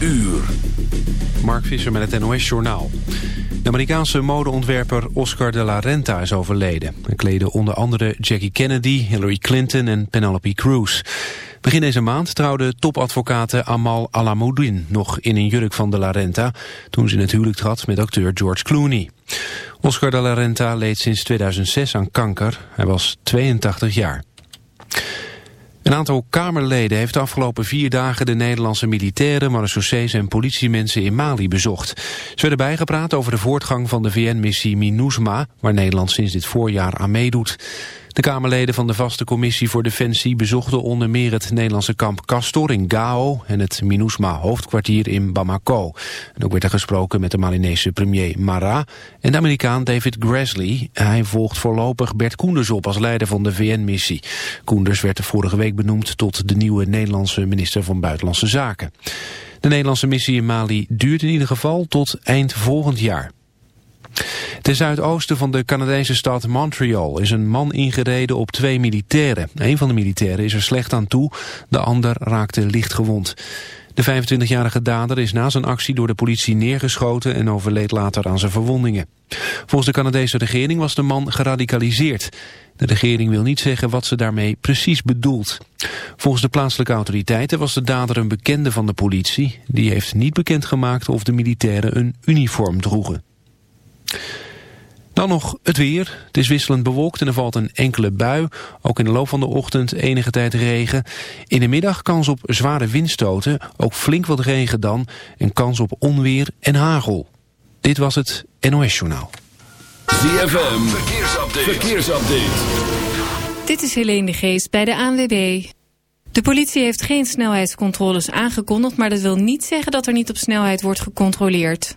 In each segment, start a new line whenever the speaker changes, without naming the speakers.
Uur. Mark Visser met het NOS-journaal. De Amerikaanse modeontwerper Oscar de la Renta is overleden. Hij kleedde onder andere Jackie Kennedy, Hillary Clinton en Penelope Cruz. Begin deze maand trouwde topadvocate Amal Alamoudin nog in een jurk van de la Renta... toen ze natuurlijk trad met acteur George Clooney. Oscar de la Renta leed sinds 2006 aan kanker. Hij was 82 jaar. Een aantal Kamerleden heeft de afgelopen vier dagen de Nederlandse militairen, marechaussees en politiemensen in Mali bezocht. Ze werden bijgepraat over de voortgang van de VN-missie MINUSMA, waar Nederland sinds dit voorjaar aan meedoet. De Kamerleden van de vaste commissie voor Defensie bezochten onder meer het Nederlandse kamp Castor in Gao en het MINUSMA hoofdkwartier in Bamako. En ook werd er gesproken met de Malinese premier Mara en de Amerikaan David Grassley. Hij volgt voorlopig Bert Koenders op als leider van de VN-missie. Koenders werd vorige week benoemd tot de nieuwe Nederlandse minister van Buitenlandse Zaken. De Nederlandse missie in Mali duurt in ieder geval tot eind volgend jaar. Ten zuidoosten van de Canadese stad Montreal is een man ingereden op twee militairen. Een van de militairen is er slecht aan toe, de ander raakte licht gewond. De 25-jarige dader is na zijn actie door de politie neergeschoten en overleed later aan zijn verwondingen. Volgens de Canadese regering was de man geradicaliseerd. De regering wil niet zeggen wat ze daarmee precies bedoelt. Volgens de plaatselijke autoriteiten was de dader een bekende van de politie. Die heeft niet bekendgemaakt of de militairen een uniform droegen. Dan nog het weer. Het is wisselend bewolkt en er valt een enkele bui. Ook in de loop van de ochtend enige tijd regen. In de middag kans op zware windstoten. Ook flink wat regen dan. En kans op onweer en hagel. Dit was het NOS Journaal.
ZFM. Verkeersupdate. Verkeersupdate.
Dit is Helene de Geest bij de ANWB. De politie heeft geen snelheidscontroles aangekondigd... maar dat wil niet zeggen dat er niet op snelheid wordt gecontroleerd.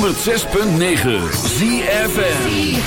106.9 ZFM.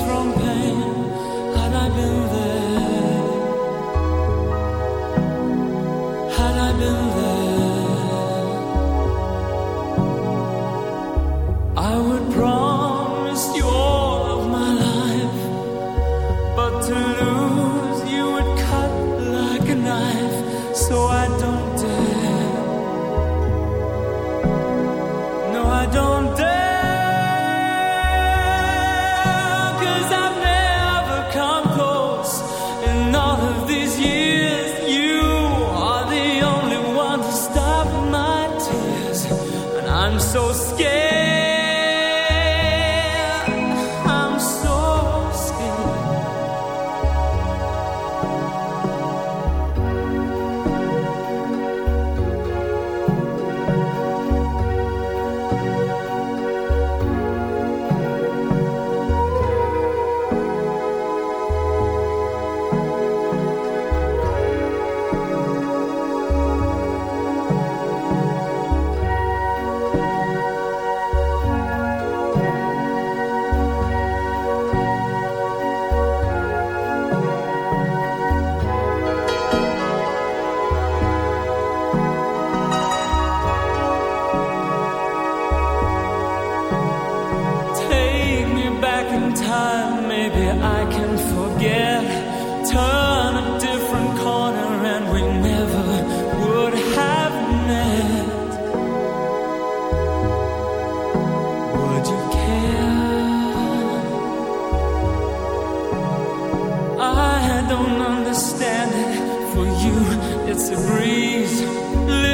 From pain had I been there. it's a
breeze.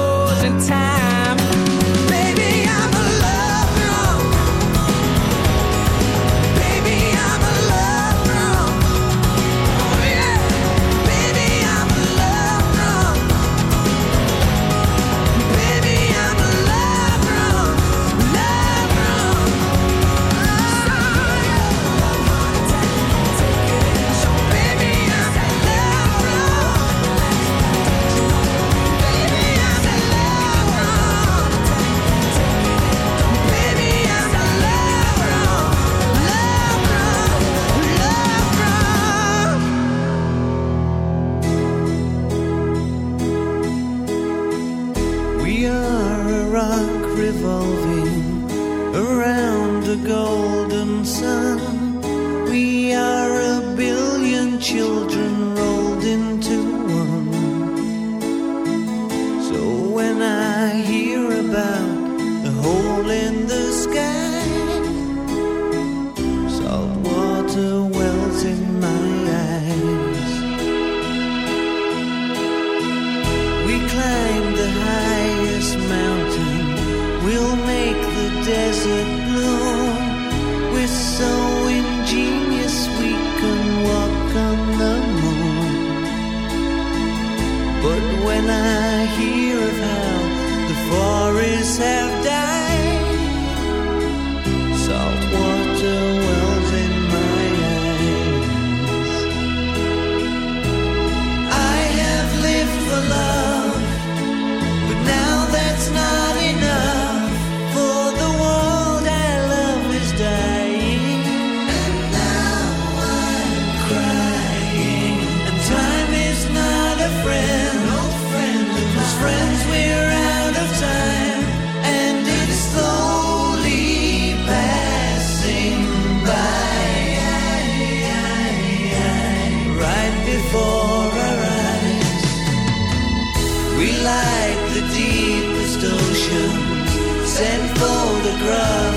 But when I hear of how the forests have died.
grow.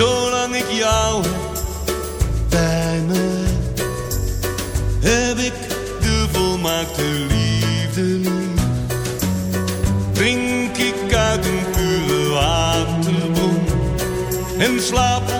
zolang ik jou bij me heb ik de volmaakte liefde lief. Drink ik uit een pure waterbom en slaap